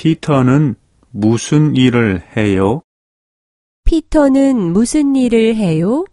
피터는 무슨 일을 해요? 피터는 무슨 일을 해요?